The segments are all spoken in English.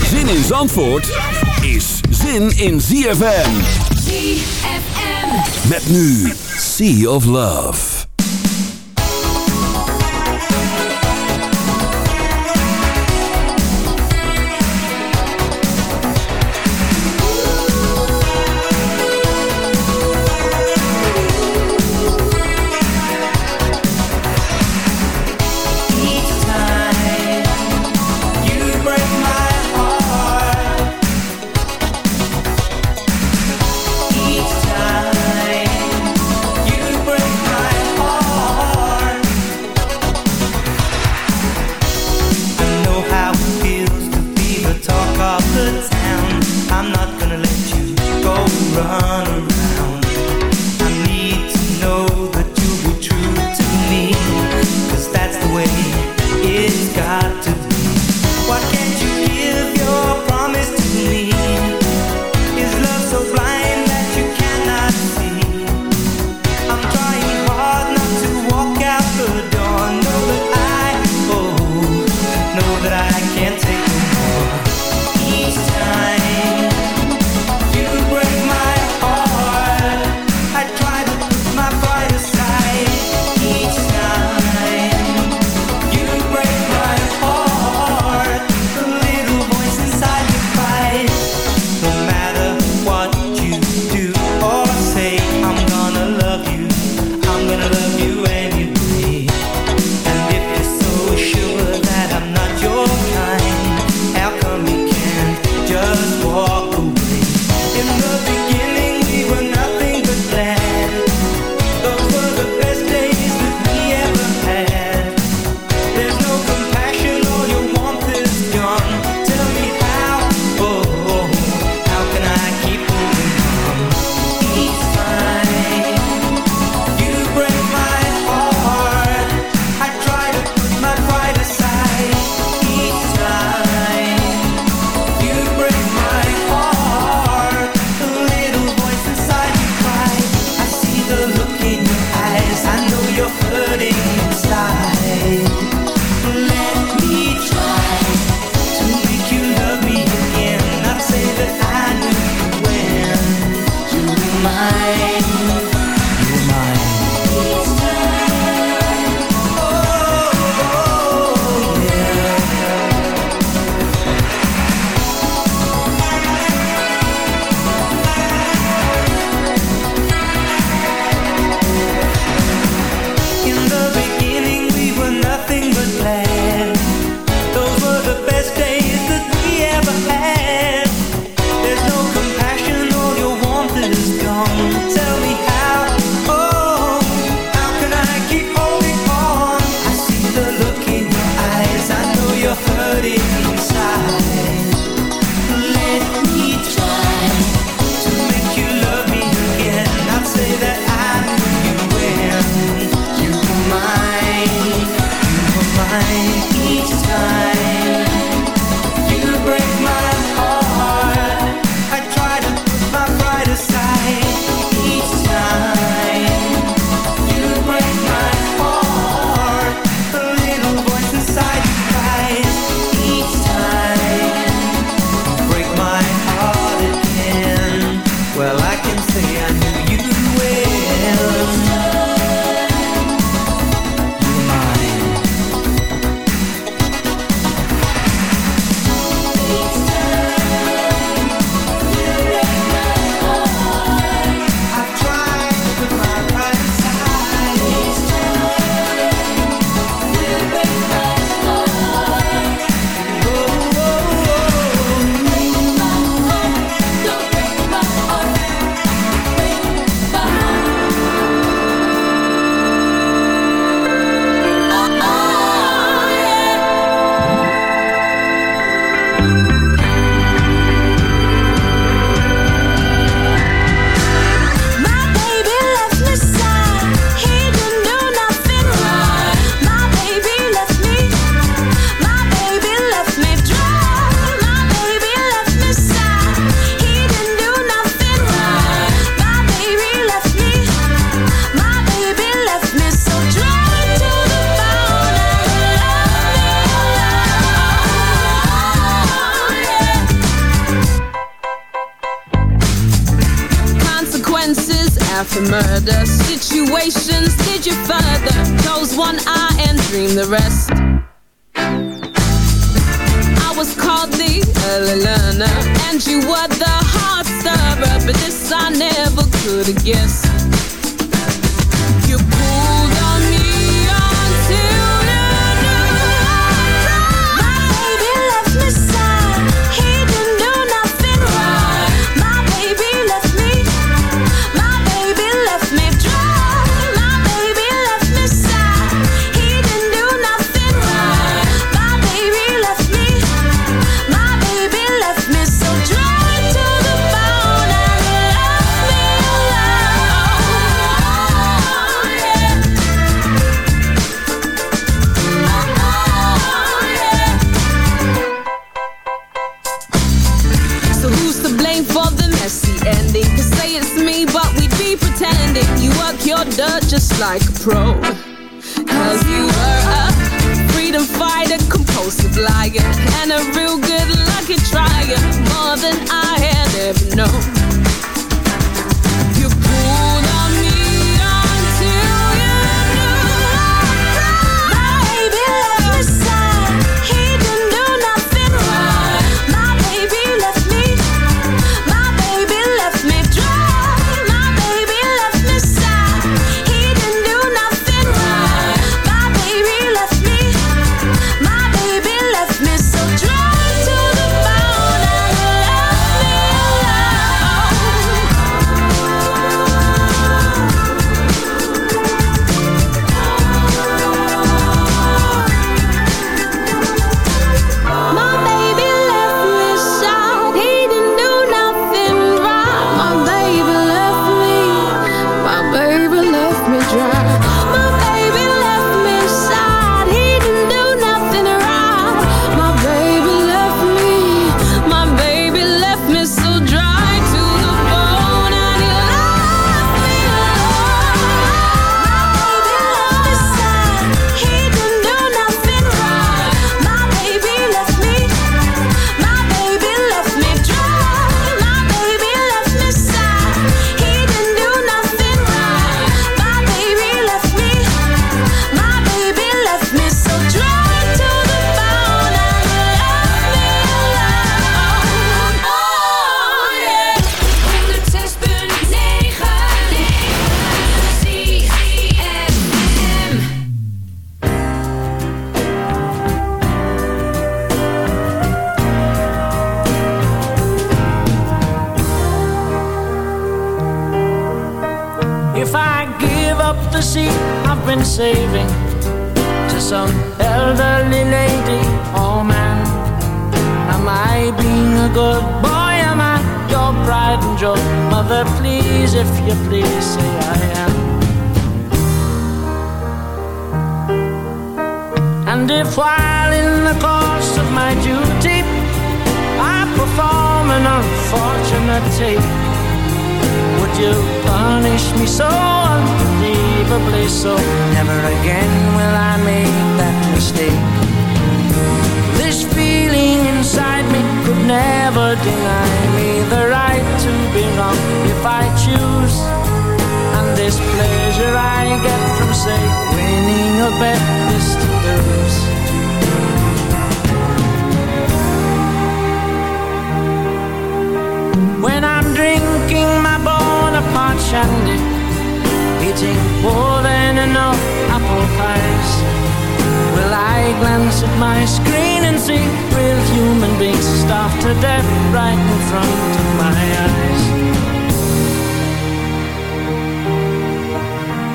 Zin in Zandvoort is zin in ZFM. ZFM. Met nu Sea of Love.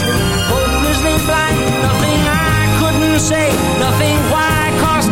hopelessly blind, nothing I couldn't say, nothing why cost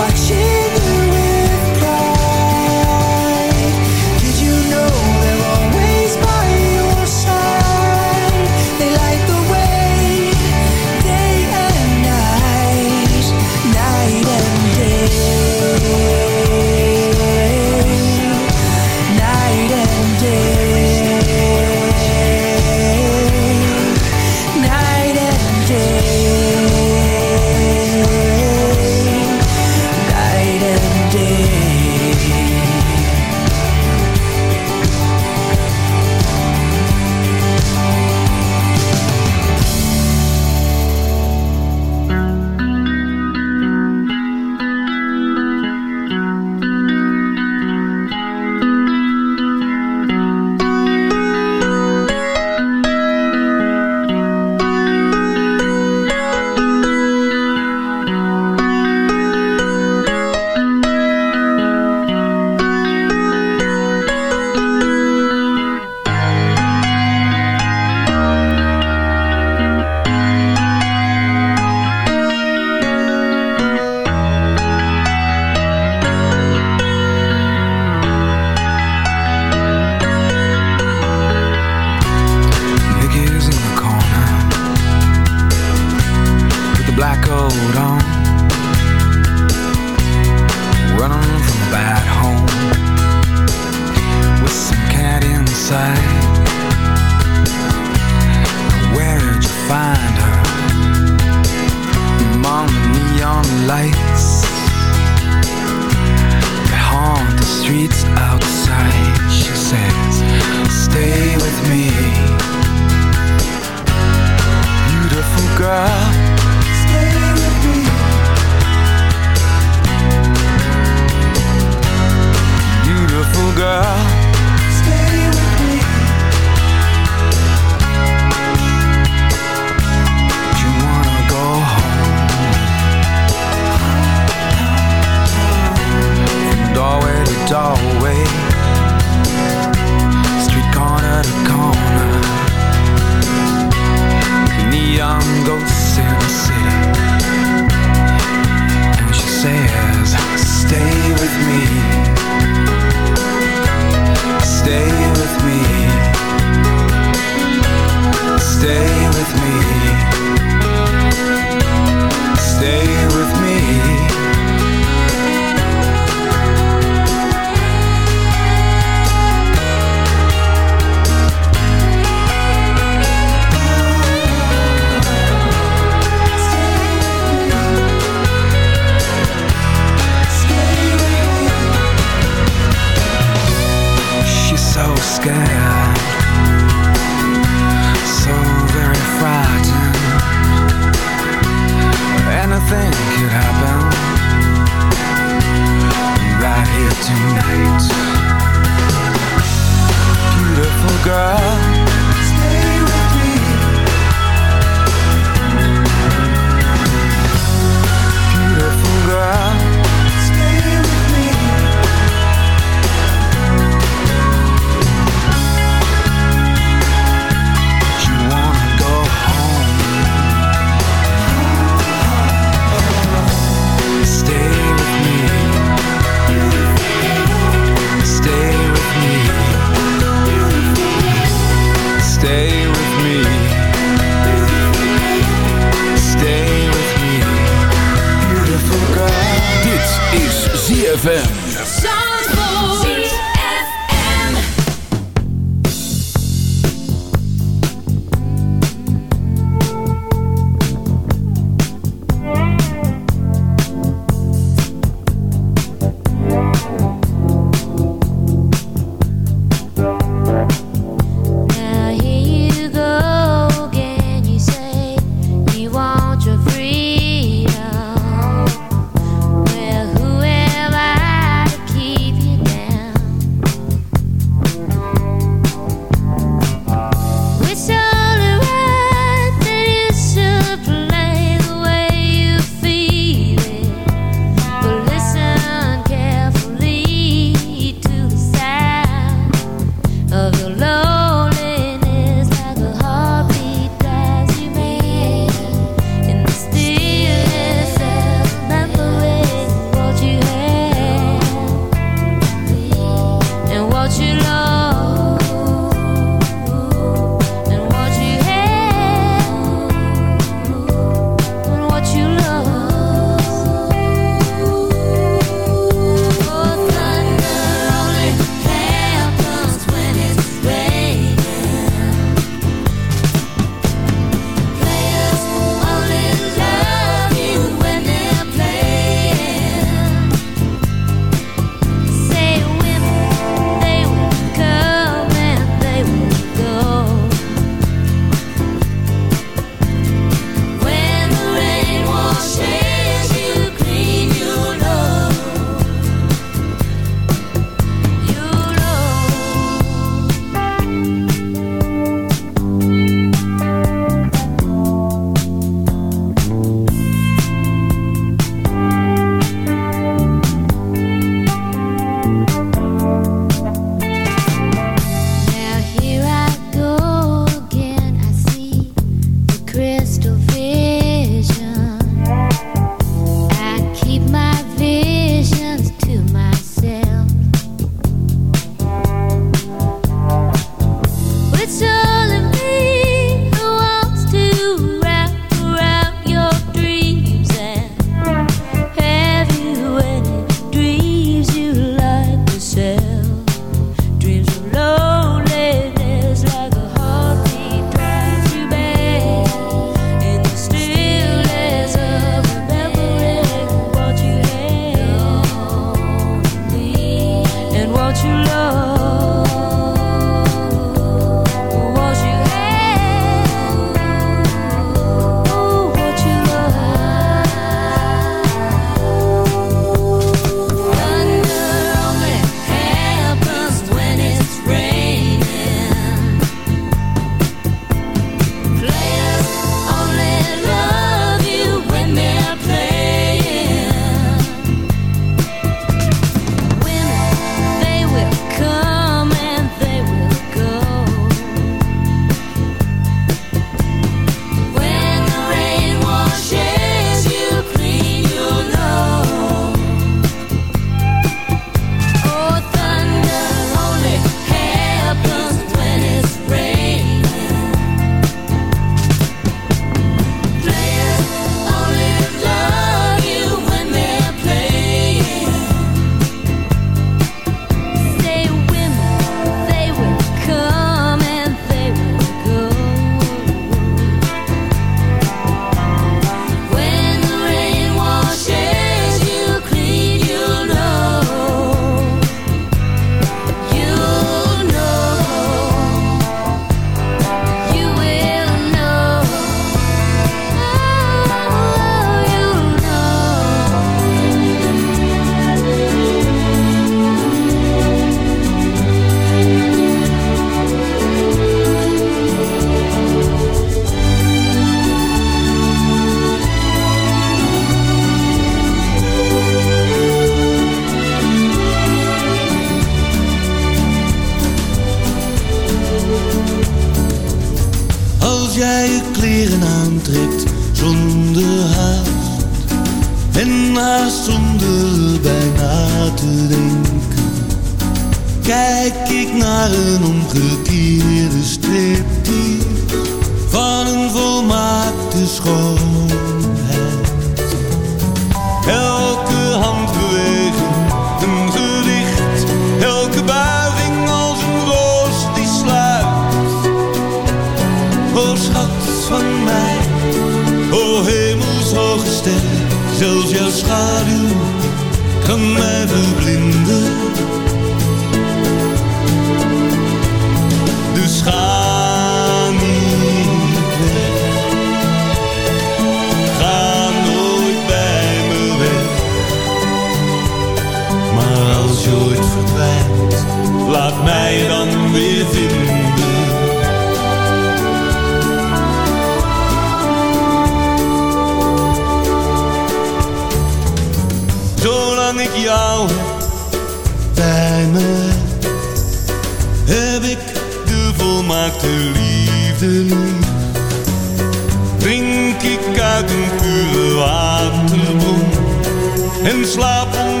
en slapen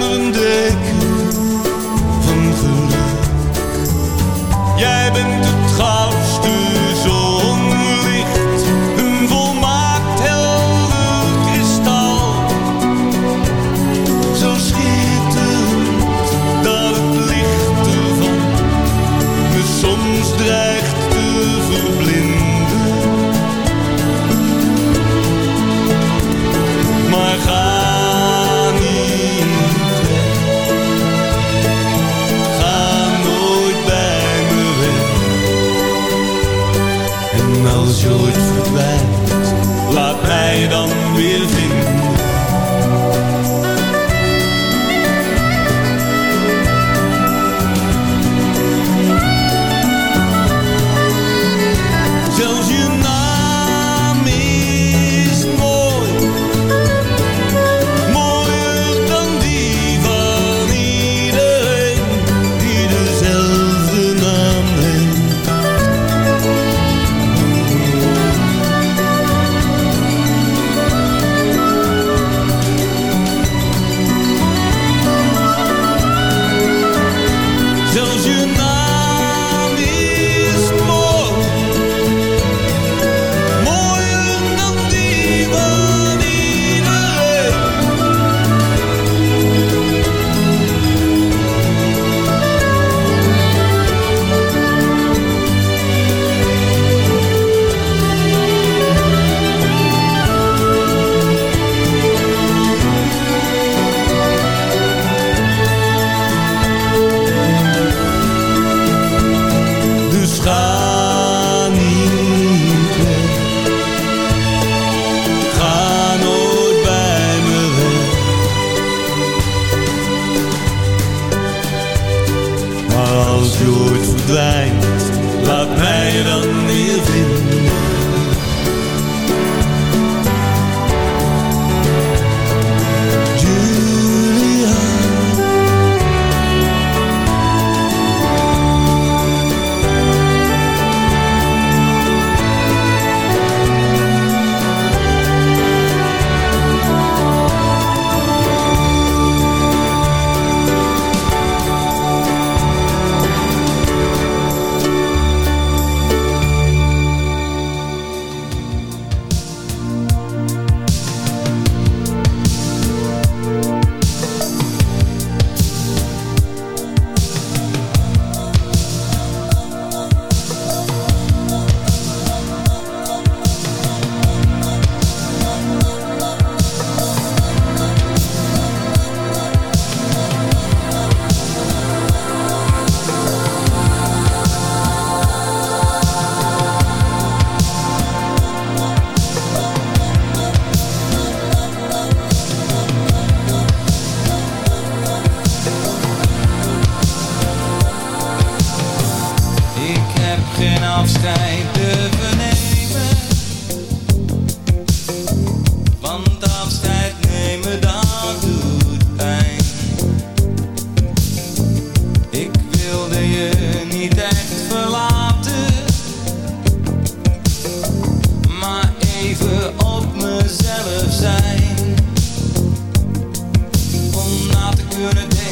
je na te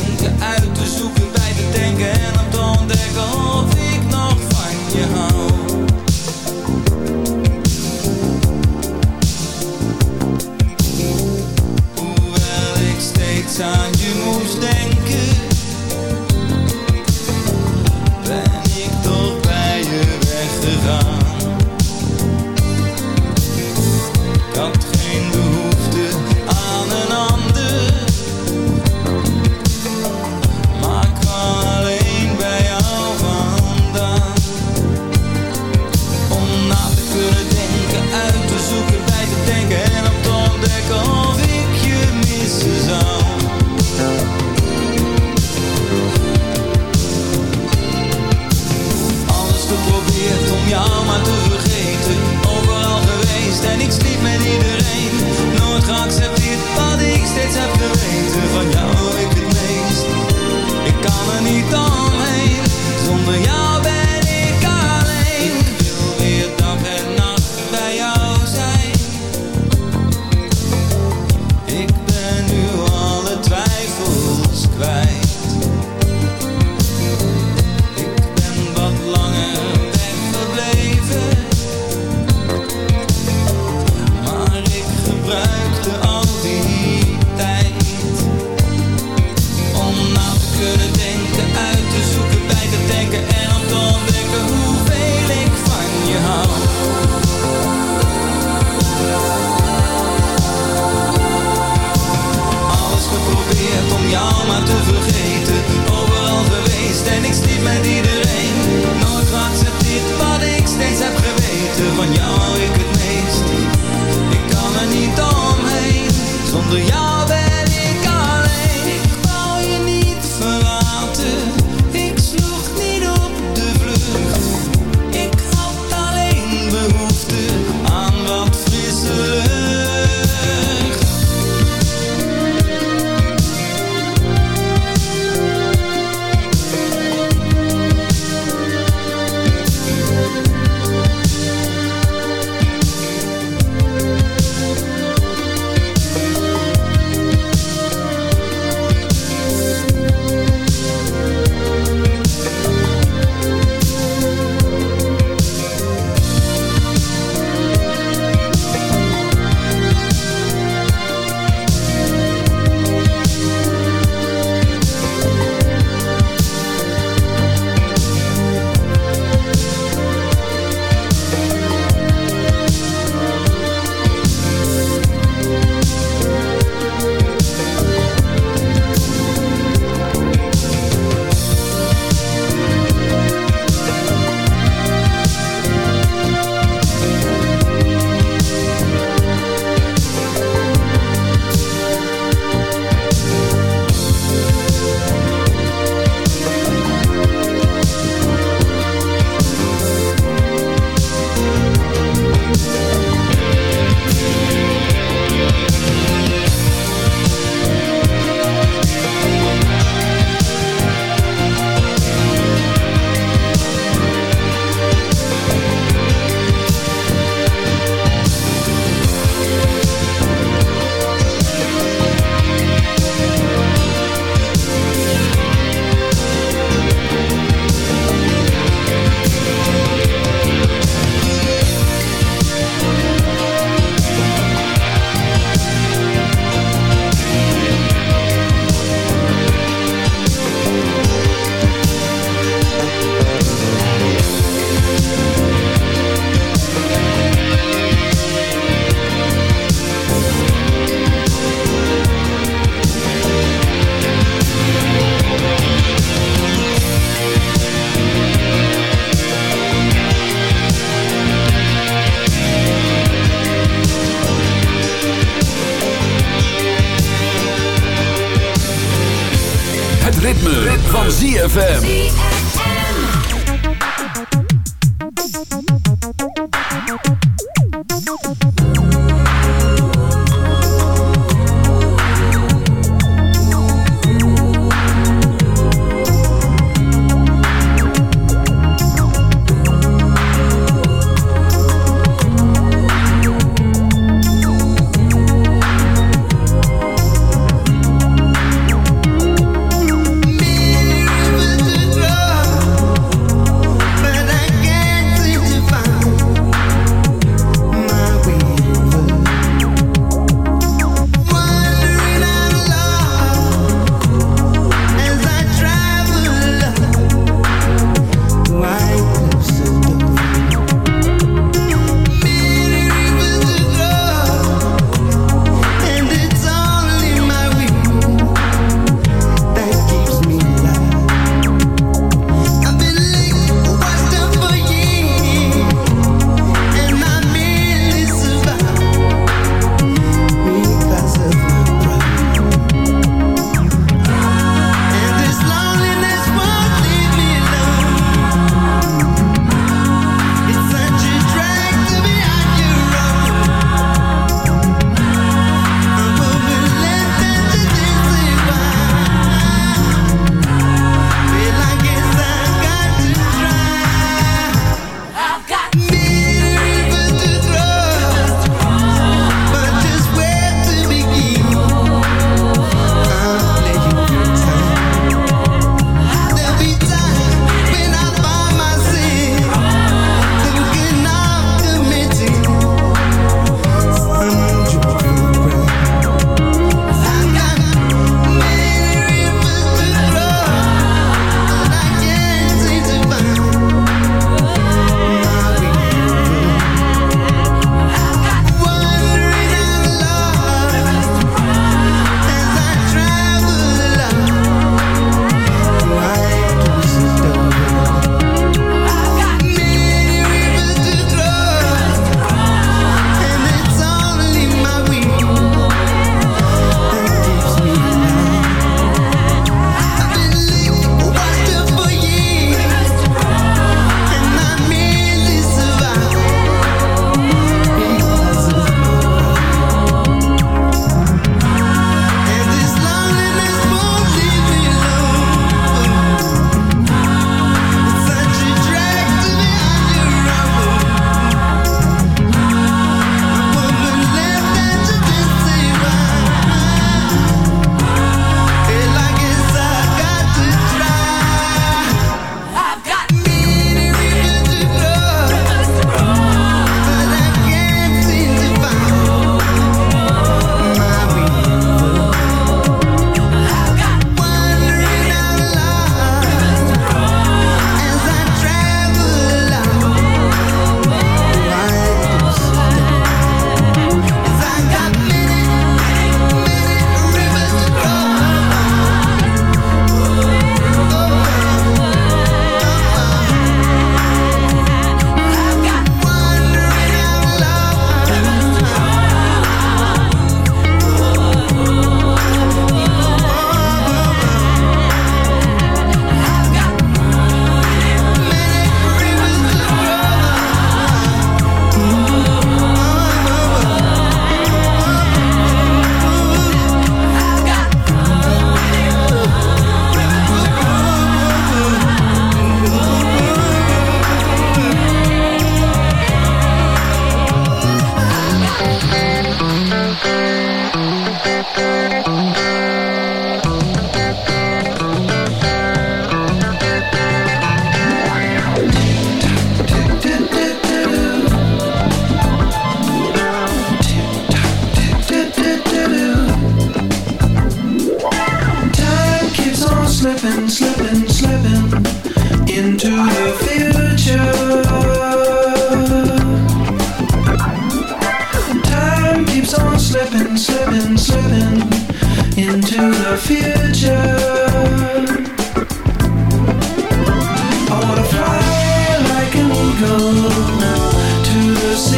steeds heb geweten Van jou ik het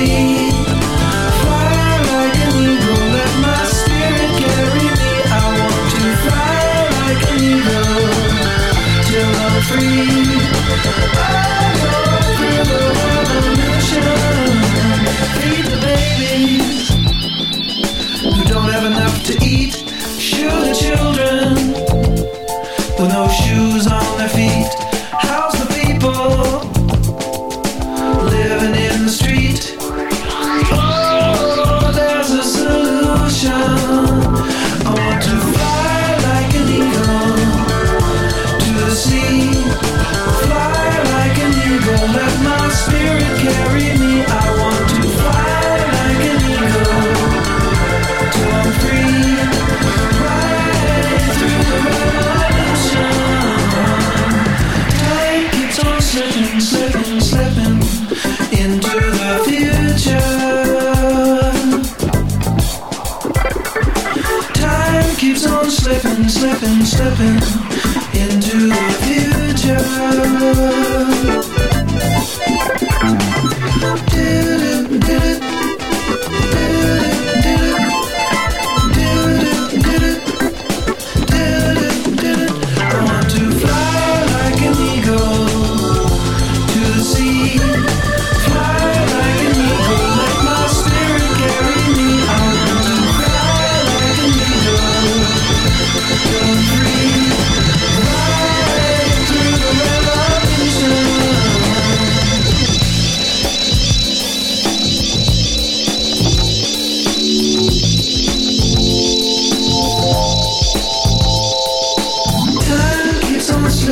see. sipping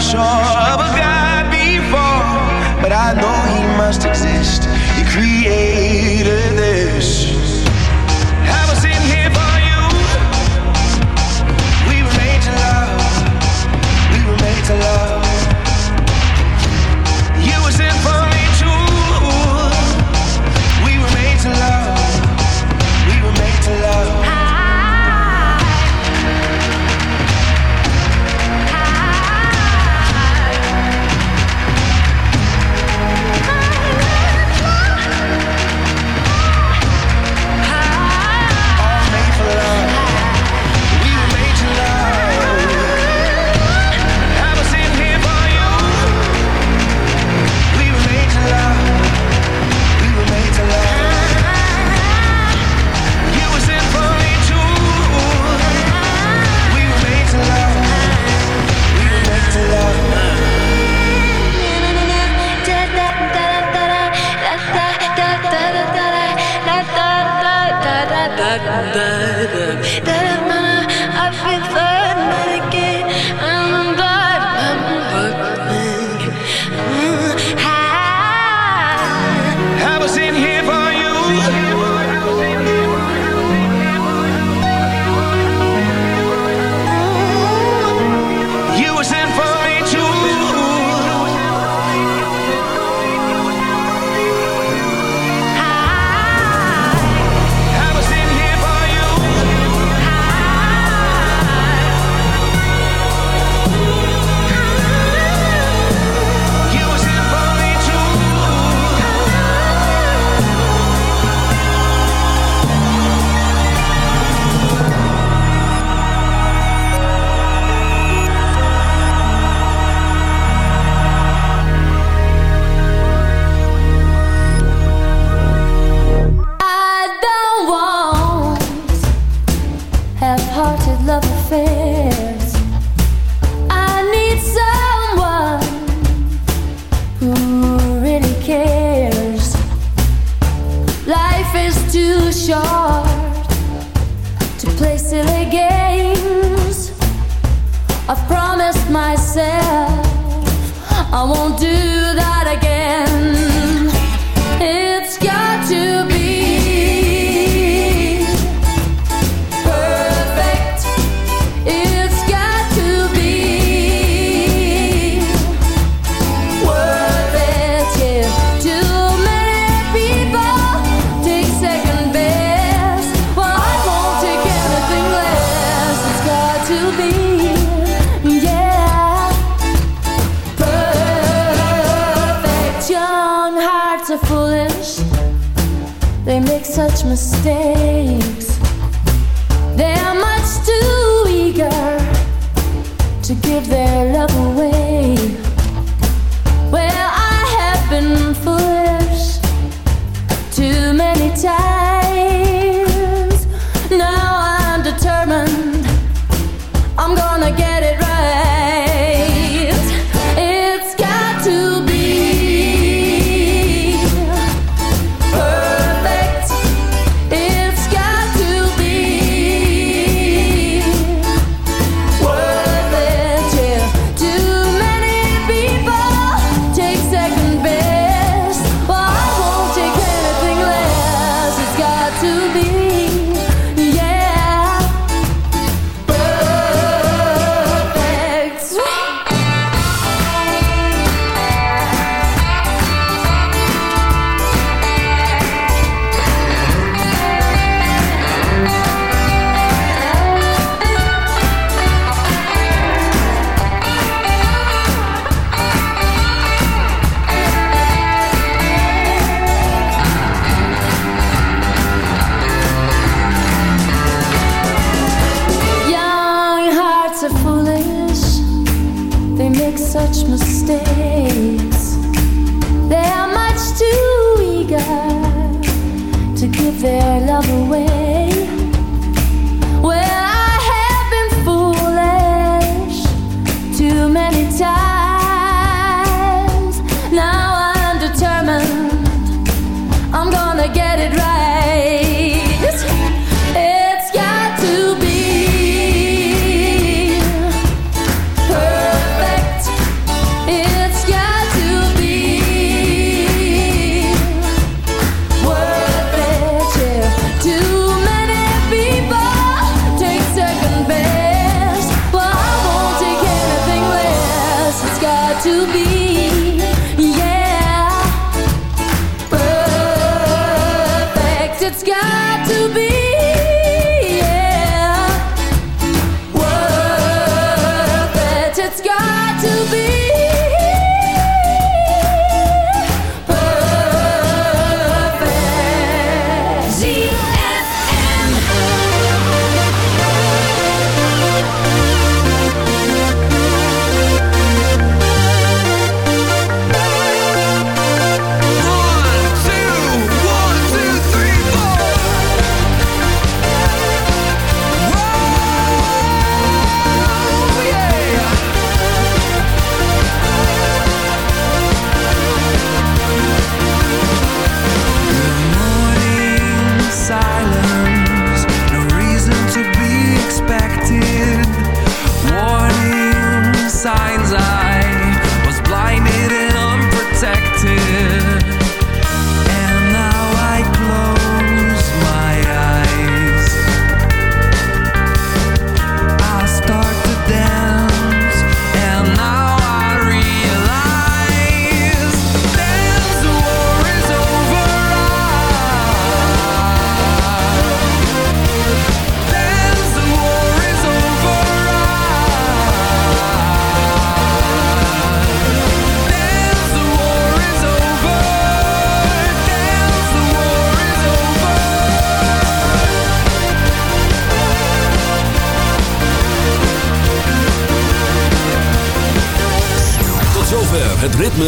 sure.